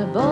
above.